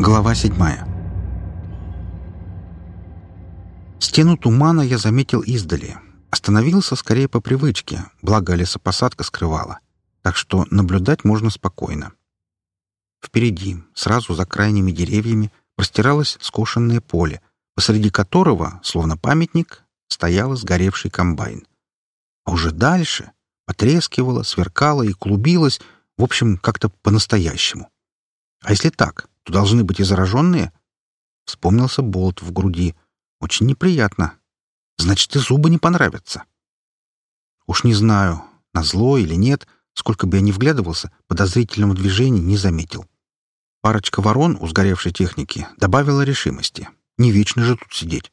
Глава седьмая Стену тумана я заметил издали. Остановился скорее по привычке, благо лесопосадка скрывала. Так что наблюдать можно спокойно. Впереди, сразу за крайними деревьями, простиралось скошенное поле, посреди которого, словно памятник, стоял сгоревший комбайн. А уже дальше потрескивало, сверкало и клубилось, в общем, как-то по-настоящему. А если так, то должны быть и зараженные? Вспомнился болт в груди. Очень неприятно. Значит, и зубы не понравятся. Уж не знаю, на зло или нет, сколько бы я ни вглядывался, подозрительного движения не заметил. Парочка ворон у сгоревшей техники добавила решимости. Не вечно же тут сидеть.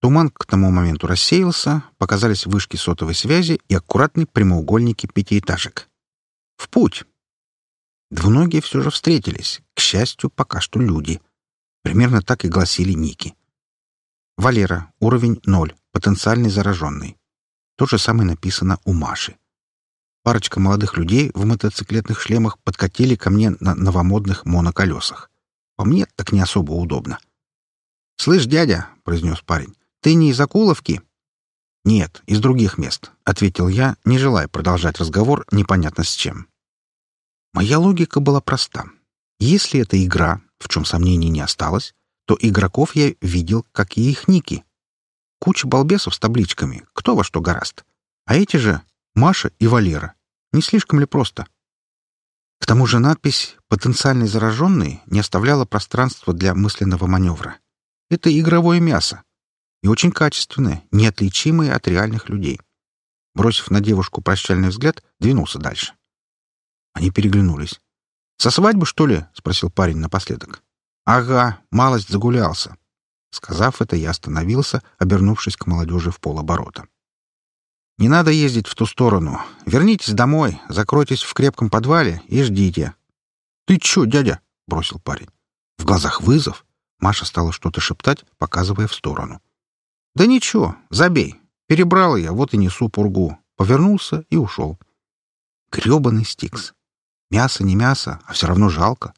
Туман к тому моменту рассеялся, показались вышки сотовой связи и аккуратные прямоугольники пятиэтажек. В путь! Двуногие все же встретились. К счастью, пока что люди. Примерно так и гласили ники. Валера, уровень 0, потенциальный зараженный. То же самое написано у Маши. Парочка молодых людей в мотоциклетных шлемах подкатили ко мне на новомодных моноколесах. По мне так не особо удобно. «Слышь, дядя», — произнес парень, — «ты не из Акуловки?» «Нет, из других мест», — ответил я, не желая продолжать разговор непонятно с чем. Моя логика была проста. Если это игра, в чем сомнений не осталось, то игроков я видел, как и их ники. Куча балбесов с табличками, кто во что гораст. А эти же — Маша и Валера. Не слишком ли просто? К тому же надпись «Потенциальный зараженный» не оставляла пространства для мысленного маневра. Это игровое мясо. И очень качественное, неотличимое от реальных людей. Бросив на девушку прощальный взгляд, двинулся дальше. Они переглянулись. «Со свадьбы, что ли?» — спросил парень напоследок. «Ага, малость загулялся». Сказав это, я остановился, обернувшись к молодежи в полоборота. «Не надо ездить в ту сторону. Вернитесь домой, закройтесь в крепком подвале и ждите». «Ты чё, дядя?» — бросил парень. В глазах вызов. Маша стала что-то шептать, показывая в сторону. «Да ничего, забей. Перебрал я, вот и несу пургу». Повернулся и ушел. Грёбаный Стикс. Мясо не мясо, а все равно жалко.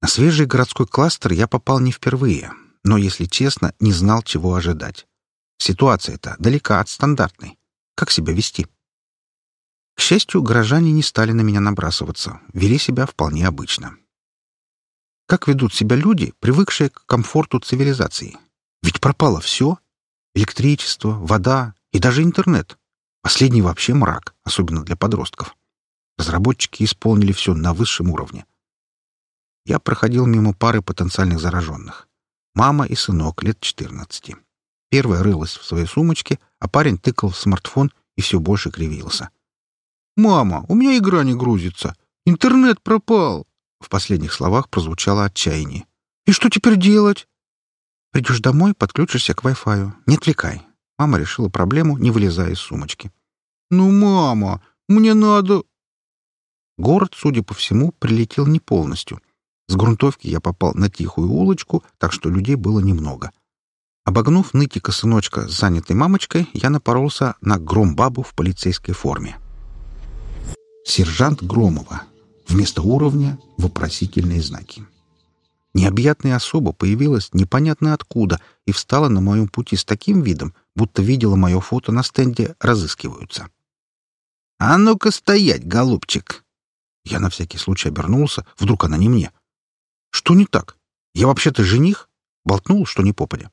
На свежий городской кластер я попал не впервые, но, если честно, не знал, чего ожидать. Ситуация-то далека от стандартной. Как себя вести? К счастью, горожане не стали на меня набрасываться, вели себя вполне обычно. Как ведут себя люди, привыкшие к комфорту цивилизации? Ведь пропало все. Электричество, вода и даже интернет. Последний вообще мрак, особенно для подростков. Разработчики исполнили все на высшем уровне. Я проходил мимо пары потенциальных зараженных. Мама и сынок лет 14. Первая рылась в своей сумочке, а парень тыкал в смартфон и все больше кривился. «Мама, у меня игра не грузится. Интернет пропал!» В последних словах прозвучало отчаяние. «И что теперь делать?» «Придешь домой, подключишься к Wi-Fi. Не отвлекай». Мама решила проблему, не вылезая из сумочки. «Ну, мама, мне надо...» Город, судя по всему, прилетел не полностью. С грунтовки я попал на тихую улочку, так что людей было немного. Обогнув нытика сыночка с занятой мамочкой, я напоролся на громбабу в полицейской форме. Сержант Громова. Вместо уровня — вопросительные знаки. Необъятная особа появилась непонятно откуда и встала на моем пути с таким видом, будто видела мое фото на стенде «Разыскиваются». «А ну-ка стоять, голубчик!» Я на всякий случай обернулся, вдруг она не мне. Что не так? Я вообще-то жених? Болтнул, что не попадя.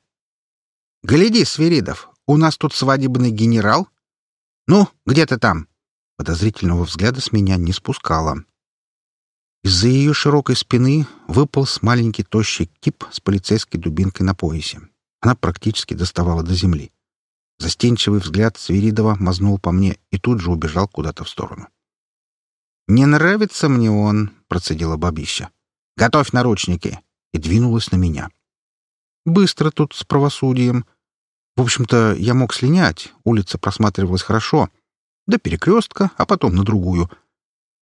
Гляди, Свиридов, у нас тут свадебный генерал. Ну, где ты там? Подозрительного взгляда с меня не спускала. Из-за ее широкой спины выполз маленький тощий тип с полицейской дубинкой на поясе. Она практически доставала до земли. Застенчивый взгляд Свиридова мазнул по мне и тут же убежал куда-то в сторону. «Не нравится мне он», — процедила бабища. «Готовь наручники!» и двинулась на меня. Быстро тут с правосудием. В общем-то, я мог слинять, улица просматривалась хорошо. До перекрестка, а потом на другую.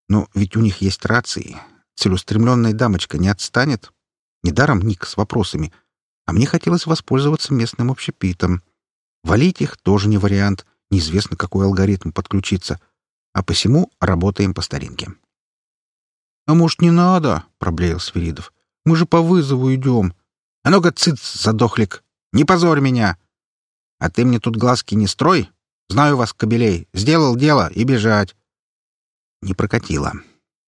Но ведь у них есть рации. Целеустремленная дамочка не отстанет. Недаром ник с вопросами. А мне хотелось воспользоваться местным общепитом. Валить их тоже не вариант. Неизвестно, какой алгоритм подключиться — а посему работаем по старинке. «А может, не надо?» — проблеял Свиридов. «Мы же по вызову идем». «А ну-ка, цыц, задохлик! Не позорь меня!» «А ты мне тут глазки не строй! Знаю вас, кобелей! Сделал дело и бежать!» Не прокатило.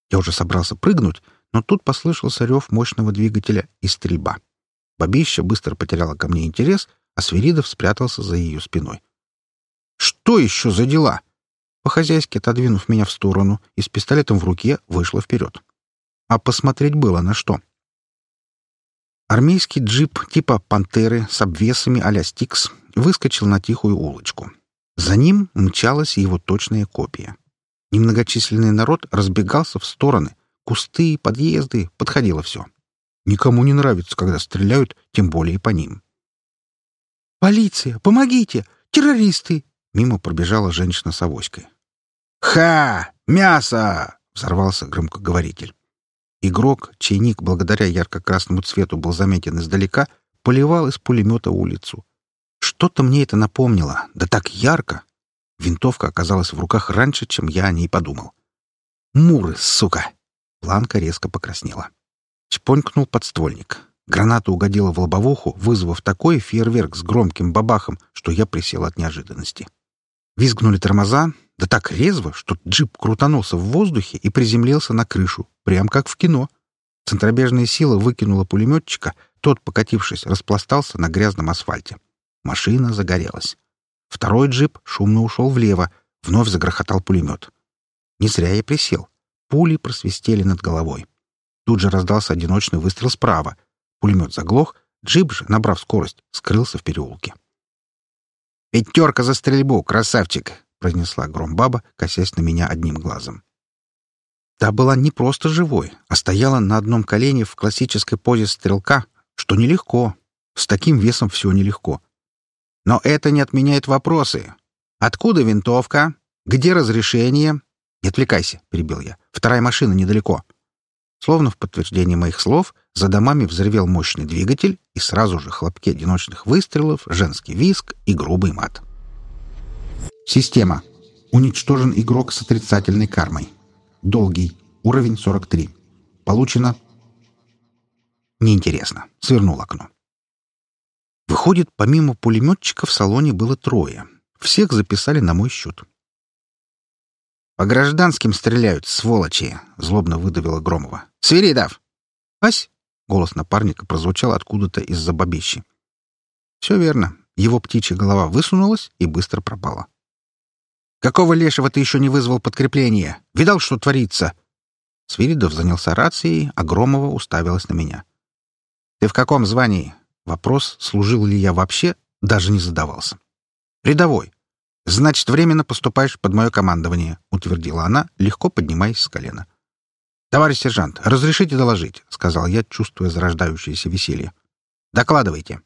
Я уже собрался прыгнуть, но тут послышался рев мощного двигателя и стрельба. Бабища быстро потеряла ко мне интерес, а Свиридов спрятался за ее спиной. «Что еще за дела?» По-хозяйски отодвинув меня в сторону и с пистолетом в руке, вышла вперед. А посмотреть было на что. Армейский джип типа «Пантеры» с обвесами а-ля «Стикс» выскочил на тихую улочку. За ним мчалась его точная копия. Немногочисленный народ разбегался в стороны. Кусты, подъезды, подходило все. Никому не нравится, когда стреляют, тем более по ним. «Полиция! Помогите! Террористы!» Мимо пробежала женщина с авоськой. «Ха! Мясо!» — взорвался громкоговоритель. Игрок, чей ник благодаря ярко-красному цвету был заметен издалека, поливал из пулемета улицу. Что-то мне это напомнило, да так ярко. Винтовка оказалась в руках раньше, чем я о ней подумал. «Муры, сука!» Планка резко покраснела. Чпонькнул подствольник. Граната угодила в лобовуху, вызвав такой фейерверк с громким бабахом, что я присел от неожиданности. Визгнули тормоза, да так резво, что джип крутанулся в воздухе и приземлился на крышу, прям как в кино. Центробежная сила выкинула пулеметчика, тот, покатившись, распластался на грязном асфальте. Машина загорелась. Второй джип шумно ушел влево, вновь загрохотал пулемет. Не зря я присел. Пули просвистели над головой. Тут же раздался одиночный выстрел справа. Пулемет заглох, джип же, набрав скорость, скрылся в переулке. «Пятерка за стрельбу, красавчик!» — произнесла громбаба, косясь на меня одним глазом. Та была не просто живой, а стояла на одном колене в классической позе стрелка, что нелегко. С таким весом все нелегко. Но это не отменяет вопросы. Откуда винтовка? Где разрешение? Не отвлекайся, перебил я. Вторая машина недалеко. Словно в подтверждение моих слов, за домами взревел мощный двигатель, и сразу же хлопки одиночных выстрелов, женский виск и грубый мат. Система. Уничтожен игрок с отрицательной кармой. Долгий. Уровень 43. Получено... Неинтересно. Свернул окно. Выходит, помимо пулеметчика в салоне было трое. Всех записали на мой счет. «По гражданским стреляют, сволочи!» — злобно выдавила Громова. «Свиридов!» «Ась!» — голос напарника прозвучал откуда-то из-за бабищи. Все верно. Его птичья голова высунулась и быстро пропала. «Какого лешего ты еще не вызвал подкрепление? Видал, что творится?» Свиридов занялся рацией, а Громова уставилась на меня. «Ты в каком звании?» Вопрос, служил ли я вообще, даже не задавался. «Рядовой. Значит, временно поступаешь под мое командование», — утвердила она, легко поднимаясь с колена. «Товарищ сержант, разрешите доложить», — сказал я, чувствуя зарождающееся веселье. «Докладывайте».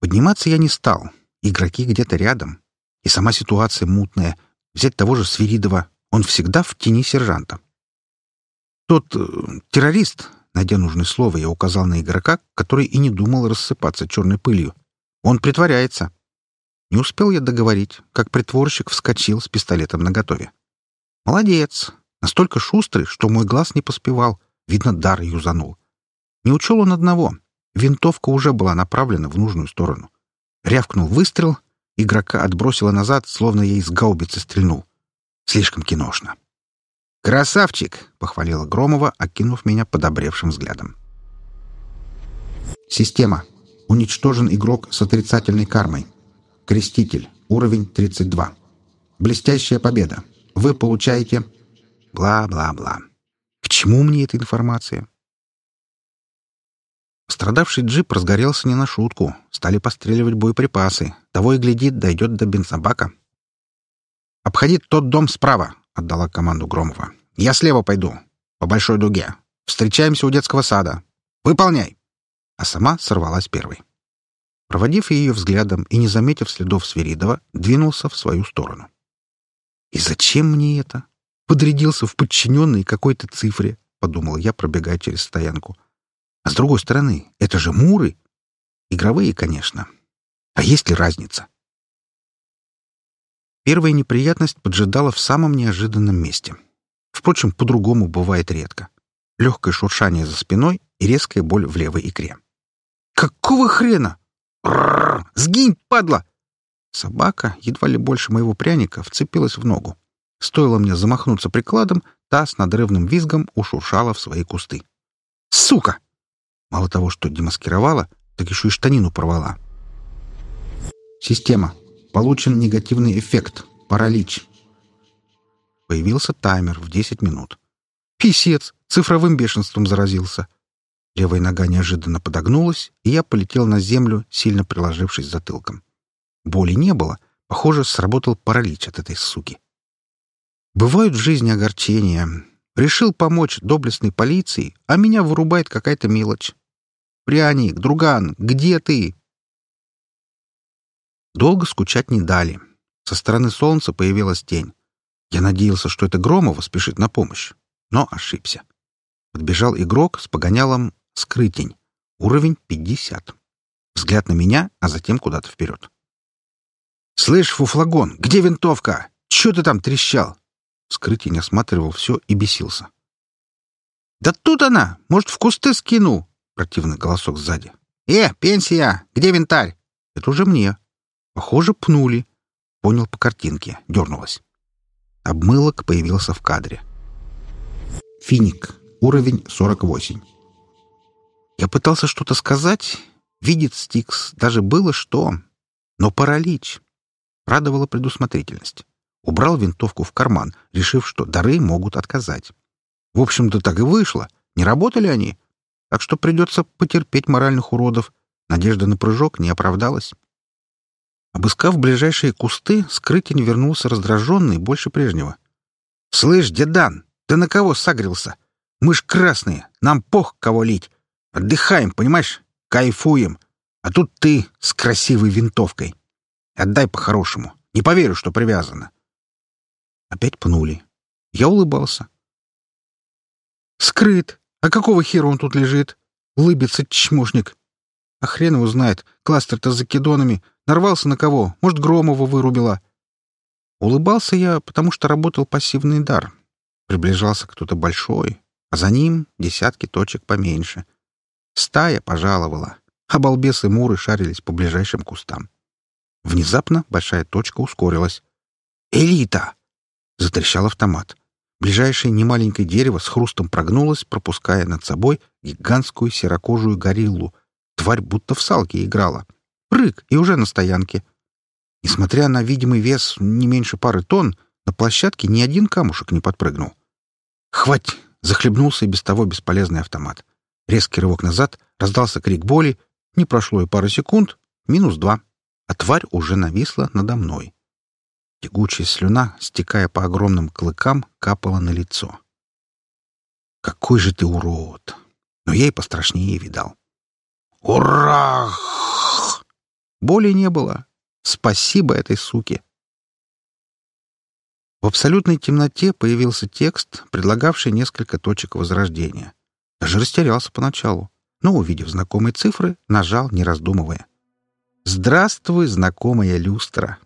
Подниматься я не стал. Игроки где-то рядом. И сама ситуация мутная. Взять того же Свиридова. Он всегда в тени сержанта. Тот э, террорист, Найдя нужное слово, я указал на игрока, который и не думал рассыпаться черной пылью. Он притворяется. Не успел я договорить, как притворщик вскочил с пистолетом наготове. Молодец. Настолько шустрый, что мой глаз не поспевал. Видно, дар юзанул. Не учел он одного. Винтовка уже была направлена в нужную сторону. Рявкнул выстрел, игрока отбросило назад, словно я из гаубицы стрельнул. Слишком киношно. «Красавчик!» — похвалила Громова, окинув меня подобревшим взглядом. Система. Уничтожен игрок с отрицательной кармой. Креститель. Уровень 32. Блестящая победа. Вы получаете... Бла-бла-бла. К чему мне эта информация? Страдавший джип разгорелся не на шутку. Стали постреливать боеприпасы. Того и глядит, дойдет до бензобака. «Обходи тот дом справа», — отдала команду Громова. «Я слева пойду. По большой дуге. Встречаемся у детского сада. Выполняй!» А сама сорвалась первой. Проводив ее взглядом и не заметив следов Свиридова, двинулся в свою сторону. «И зачем мне это? Подрядился в подчиненной какой-то цифре», — подумал я, пробегая через стоянку. «А с другой стороны, это же муры. Игровые, конечно. А есть ли разница?» Первая неприятность поджидала в самом неожиданном месте. Впрочем, по-другому бывает редко. легкое шуршание за спиной и резкая боль в левой икре. «Какого хрена? Рррр! Сгинь, падла!» Собака, едва ли больше моего пряника, вцепилась в ногу. Стоило мне замахнуться прикладом, та с надрывным визгом ушуршала в свои кусты. «Сука!» Мало того, что демаскировала, так еще и штанину порвала. Система. Получен негативный эффект. Паралич. Появился таймер в 10 минут. Писец! Цифровым бешенством заразился. Левая нога неожиданно подогнулась, и я полетел на землю, сильно приложившись затылком. Боли не было. Похоже, сработал паралич от этой суки. Бывают в жизни огорчения. Решил помочь доблестной полиции, а меня вырубает какая-то мелочь. «Пряник, друган, где ты?» Долго скучать не дали. Со стороны солнца появилась тень. Я надеялся, что это Громова спешит на помощь, но ошибся. Подбежал игрок с погонялом «Скрытень». Уровень 50. Взгляд на меня, а затем куда-то вперед. «Слышь, фуфлагон, где винтовка? Чё ты там трещал?» Скрытень осматривал все и бесился. «Да тут она! Может, в кусты скину!» Противный голосок сзади. «Э, пенсия! Где винтарь?» «Это уже мне». Похоже, пнули. Понял по картинке. Дернулась. Обмылок появился в кадре. Финик. Уровень 48. Я пытался что-то сказать. Видит Стикс. Даже было что. Но паралич. Радовала предусмотрительность. Убрал винтовку в карман, решив, что дары могут отказать. В общем-то, так и вышло. Не работали они. Так что придется потерпеть моральных уродов. Надежда на прыжок не оправдалась. Обыскав ближайшие кусты, скрытень вернулся раздраженный больше прежнего. «Слышь, дедан, ты на кого сагрился? Мы ж красные, нам пох кого лить. Отдыхаем, понимаешь? Кайфуем. А тут ты с красивой винтовкой. Отдай по-хорошему. Не поверю, что привязано». Опять пнули. Я улыбался. «Скрыт. А какого хера он тут лежит? Лыбится чмошник. А хрен его знает. Кластер-то с закидонами. Нарвался на кого? Может, Громова вырубила?» Улыбался я, потому что работал пассивный дар. Приближался кто-то большой, а за ним десятки точек поменьше. Стая пожаловала, а балбесы Муры шарились по ближайшим кустам. Внезапно большая точка ускорилась. «Элита!» — затрещал автомат. Ближайшее немаленькое дерево с хрустом прогнулось, пропуская над собой гигантскую серокожую гориллу. Тварь будто в салке играла. Прыг, и уже на стоянке. Несмотря на видимый вес не меньше пары тонн, на площадке ни один камушек не подпрыгнул. «Хвать!» — захлебнулся и без того бесполезный автомат. Резкий рывок назад, раздался крик боли. Не прошло и пары секунд. Минус два. А тварь уже нависла надо мной. Тягучая слюна, стекая по огромным клыкам, капала на лицо. «Какой же ты урод!» Но я и пострашнее видал. «Ура!» Боли не было. Спасибо этой суке. В абсолютной темноте появился текст, предлагавший несколько точек возрождения. Даже растерялся поначалу, но, увидев знакомые цифры, нажал, не раздумывая. «Здравствуй, знакомая люстра!»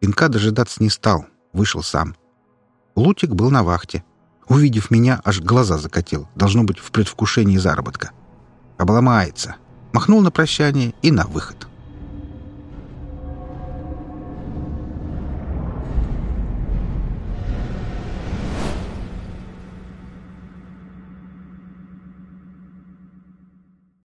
Пинка дожидаться не стал, вышел сам. Лутик был на вахте. Увидев меня, аж глаза закатил, должно быть, в предвкушении заработка. Обломается. Махнул на прощание и на выход.